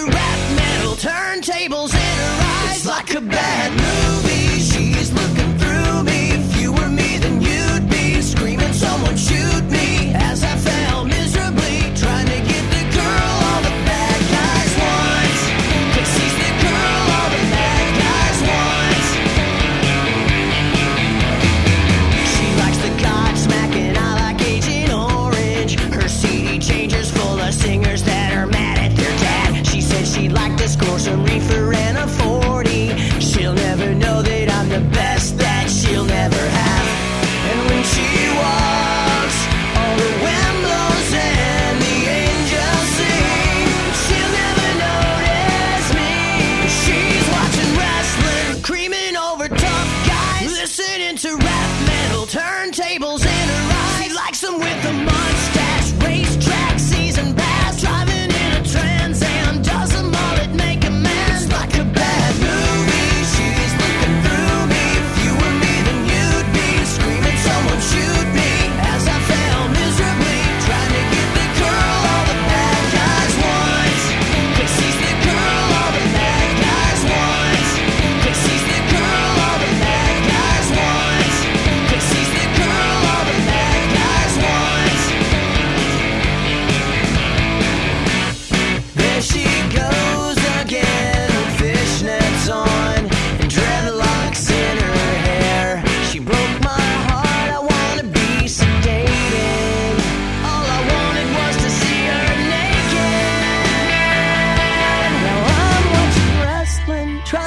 to rap metal turntables in her eyes like a bad movie.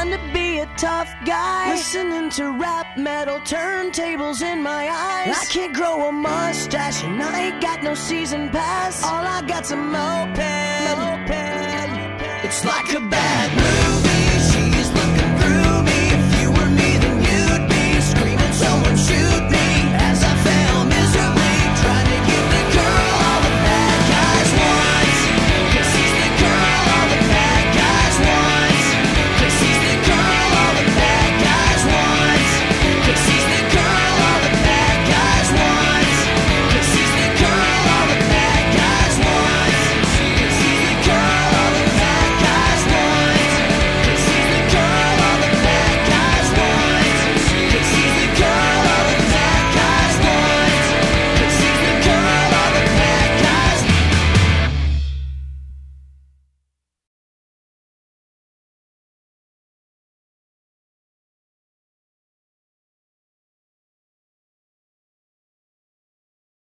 trying to be a tough guy. Listening to rap metal turntables in my eyes. I can't grow a mustache and I ain't got no season pass. All I got's a moped. moped. It's like a bad